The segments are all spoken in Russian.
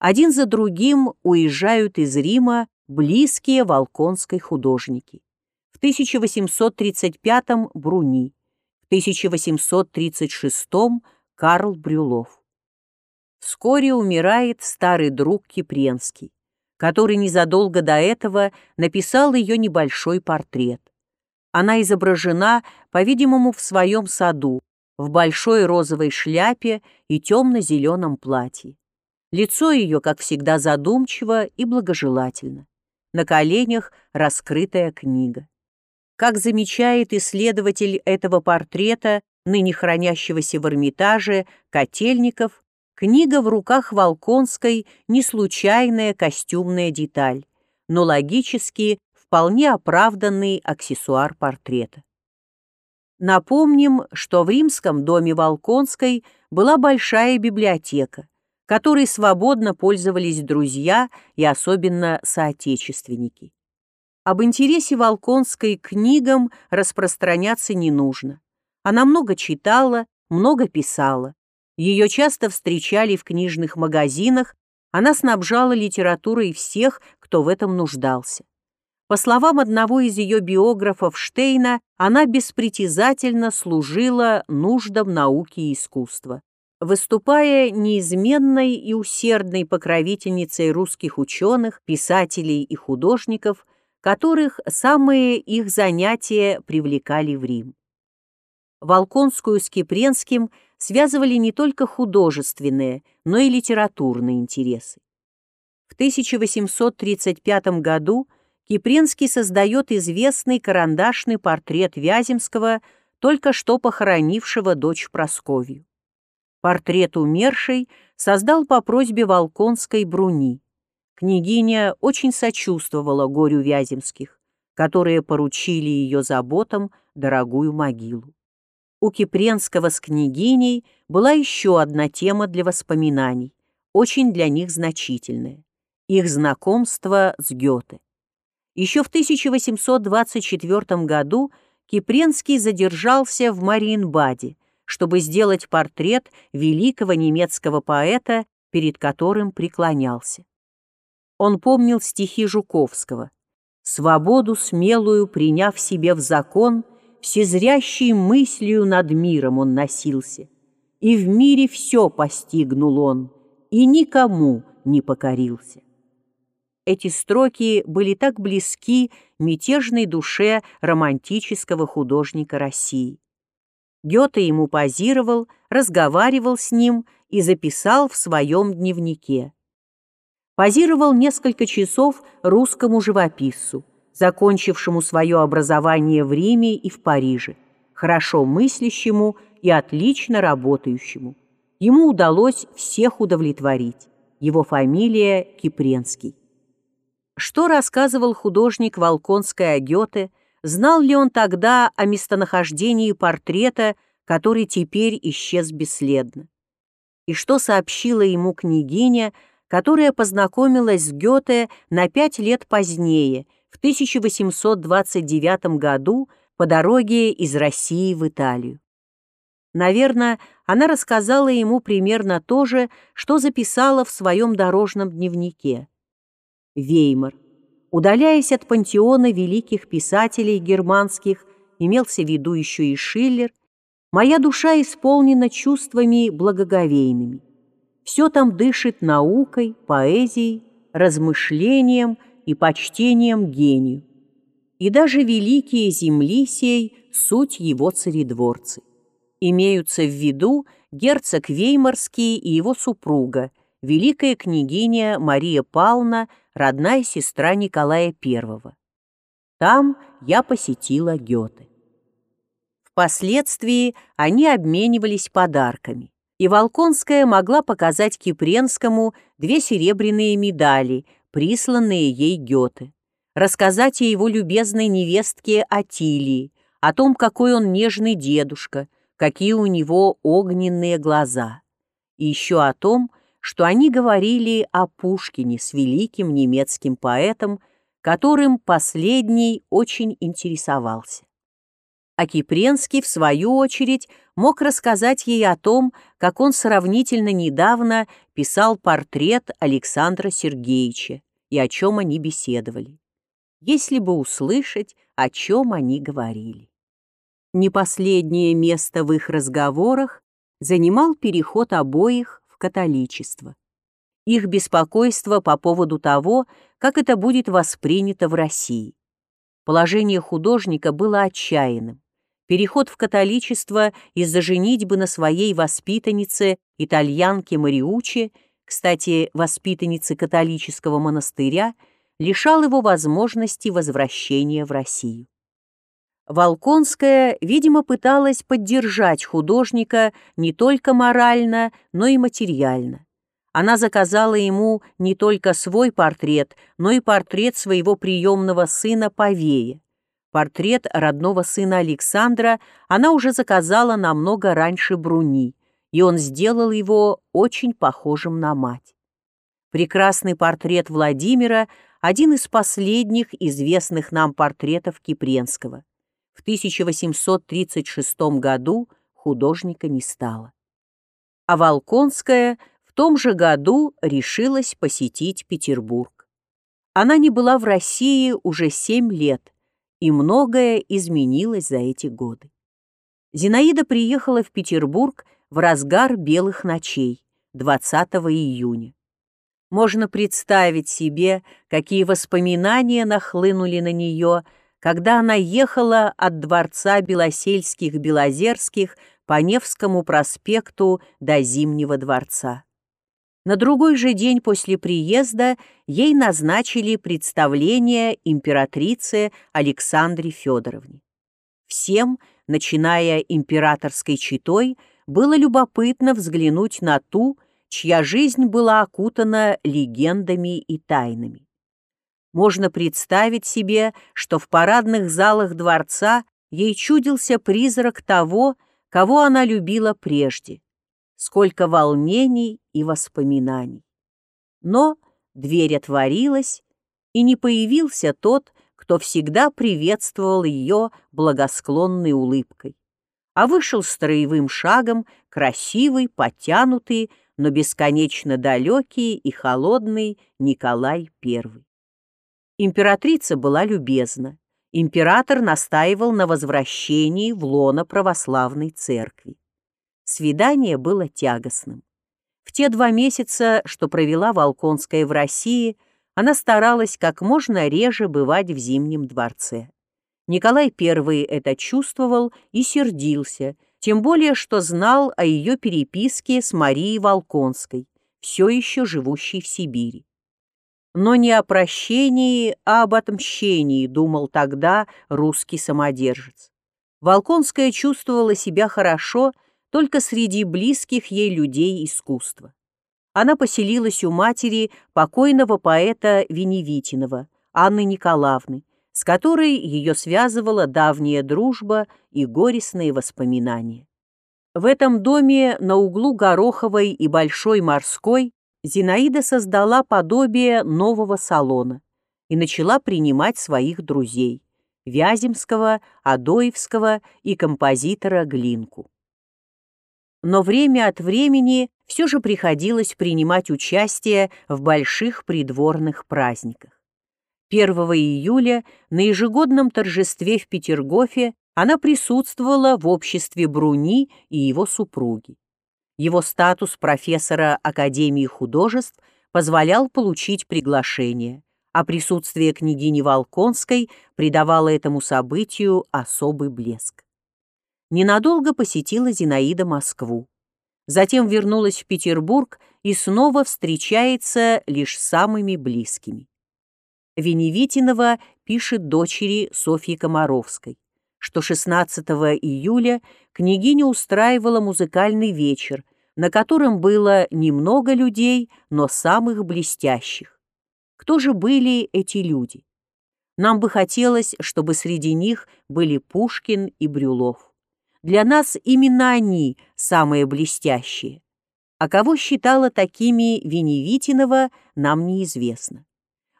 один за другим уезжают из Рима близкие волконской художники. В 1835-м Бруни, в 1836-м Карл Брюлов. Вскоре умирает старый друг Кипренский, который незадолго до этого написал ее небольшой портрет. Она изображена, по-видимому, в своем саду, в большой розовой шляпе и темно-зеленом платье. Лицо ее, как всегда, задумчиво и благожелательно. На коленях раскрытая книга. Как замечает исследователь этого портрета, ныне хранящегося в Эрмитаже, Котельников, книга в руках Волконской не случайная костюмная деталь, но логически вполне оправданный аксессуар портрета. Напомним, что в римском доме Волконской была большая библиотека, которой свободно пользовались друзья и особенно соотечественники. Об интересе Волконской к книгам распространяться не нужно. Она много читала, много писала. Ее часто встречали в книжных магазинах, она снабжала литературой всех, кто в этом нуждался. По словам одного из ее биографов Штейна, она беспритязательно служила нуждам науки и искусства. Выступая неизменной и усердной покровительницей русских ученых, писателей и художников, которых самые их занятия привлекали в Рим. Волконскую с Кипренским связывали не только художественные, но и литературные интересы. В 1835 году Кипренский создает известный карандашный портрет Вяземского, только что похоронившего дочь Просковью. Портрет умершей создал по просьбе Волконской Бруни. Княгиня очень сочувствовала горю Вяземских, которые поручили ее заботам дорогую могилу. У Кипренского с княгиней была еще одна тема для воспоминаний, очень для них значительная – их знакомство с Гёте. Еще в 1824 году Кипренский задержался в Мариенбаде, чтобы сделать портрет великого немецкого поэта, перед которым преклонялся. Он помнил стихи Жуковского. «Свободу смелую, приняв себе в закон, всезрящей мыслью над миром он носился, и в мире все постигнул он, и никому не покорился». Эти строки были так близки мятежной душе романтического художника России. Гёте ему позировал, разговаривал с ним и записал в своем дневнике. Позировал несколько часов русскому живописцу, закончившему свое образование в Риме и в Париже, хорошо мыслящему и отлично работающему. Ему удалось всех удовлетворить. Его фамилия Кипренский. Что рассказывал художник Волконской о Гёте, знал ли он тогда о местонахождении портрета, который теперь исчез бесследно? И что сообщила ему княгиня, которая познакомилась с Гёте на пять лет позднее, в 1829 году, по дороге из России в Италию? Наверное, она рассказала ему примерно то же, что записала в своем дорожном дневнике. Веймар. Удаляясь от пантеона великих писателей германских, имелся в виду еще и Шиллер, моя душа исполнена чувствами благоговейными. Все там дышит наукой, поэзией, размышлением и почтением гению. И даже великие земли сей — суть его царедворцы. Имеются в виду герцог Веймарский и его супруга, великая княгиня Мария Павловна родная сестра Николая I. Там я посетила Гёте. Впоследствии они обменивались подарками, и Волконская могла показать Кипренскому две серебряные медали, присланные ей Гёте, рассказать о его любезной невестке Атилии, о том, какой он нежный дедушка, какие у него огненные глаза, и еще о том, что они говорили о Пушкине с великим немецким поэтом, которым последний очень интересовался. а Кипренский, в свою очередь, мог рассказать ей о том, как он сравнительно недавно писал портрет Александра Сергеевича и о чем они беседовали. Если бы услышать, о чем они говорили. Не последнее место в их разговорах занимал переход обоих католичество. Их беспокойство по поводу того, как это будет воспринято в России. Положение художника было отчаянным. Переход в католичество из-за женитьбы на своей воспитаннице, итальянке Мариуче, кстати, воспитаннице католического монастыря, лишал его возможности возвращения в Россию. Волконская, видимо, пыталась поддержать художника не только морально, но и материально. Она заказала ему не только свой портрет, но и портрет своего приемного сына Павея. Портрет родного сына Александра она уже заказала намного раньше Бруни, и он сделал его очень похожим на мать. Прекрасный портрет Владимира – один из последних известных нам портретов Кипренского. В 1836 году художника не стало. А Волконская в том же году решилась посетить Петербург. Она не была в России уже семь лет, и многое изменилось за эти годы. Зинаида приехала в Петербург в разгар белых ночей 20 июня. Можно представить себе, какие воспоминания нахлынули на нее – когда она ехала от дворца Белосельских-Белозерских по Невскому проспекту до Зимнего дворца. На другой же день после приезда ей назначили представление императрице Александре Федоровне. Всем, начиная императорской читой, было любопытно взглянуть на ту, чья жизнь была окутана легендами и тайнами. Можно представить себе, что в парадных залах дворца ей чудился призрак того, кого она любила прежде. Сколько волнений и воспоминаний. Но дверь отворилась, и не появился тот, кто всегда приветствовал ее благосклонной улыбкой, а вышел строевым шагом, красивый, подтянутый, но бесконечно далекий и холодный Николай I. Императрица была любезна. Император настаивал на возвращении в лоно православной церкви. Свидание было тягостным. В те два месяца, что провела Волконская в России, она старалась как можно реже бывать в Зимнем дворце. Николай I это чувствовал и сердился, тем более что знал о ее переписке с Марией Волконской, все еще живущей в Сибири. Но не о прощении, а об отмщении, думал тогда русский самодержец. Волконская чувствовала себя хорошо только среди близких ей людей искусства. Она поселилась у матери покойного поэта Веневитинова, Анны Николаевны, с которой ее связывала давняя дружба и горестные воспоминания. В этом доме на углу Гороховой и Большой Морской Зинаида создала подобие нового салона и начала принимать своих друзей – Вяземского, Адоевского и композитора Глинку. Но время от времени все же приходилось принимать участие в больших придворных праздниках. 1 июля на ежегодном торжестве в Петергофе она присутствовала в обществе Бруни и его супруги. Его статус профессора Академии художеств позволял получить приглашение, а присутствие княгини Волконской придавало этому событию особый блеск. Ненадолго посетила Зинаида Москву. Затем вернулась в Петербург и снова встречается лишь с самыми близкими. Веневитинова пишет дочери Софьи Комаровской что 16 июля княгиня устраивала музыкальный вечер, на котором было немного людей, но самых блестящих. Кто же были эти люди? Нам бы хотелось, чтобы среди них были Пушкин и Брюлов. Для нас именно они самые блестящие. А кого считала такими Веневитинова, нам неизвестно.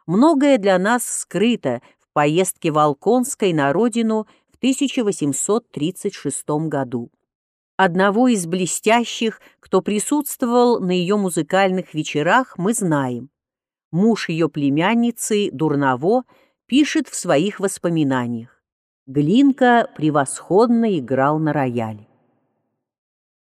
Многое для нас скрыто в поездке Волконской на родину 1836 году. Одного из блестящих, кто присутствовал на ее музыкальных вечерах, мы знаем. Муж ее племянницы, Дурново, пишет в своих воспоминаниях. Глинка превосходно играл на рояле.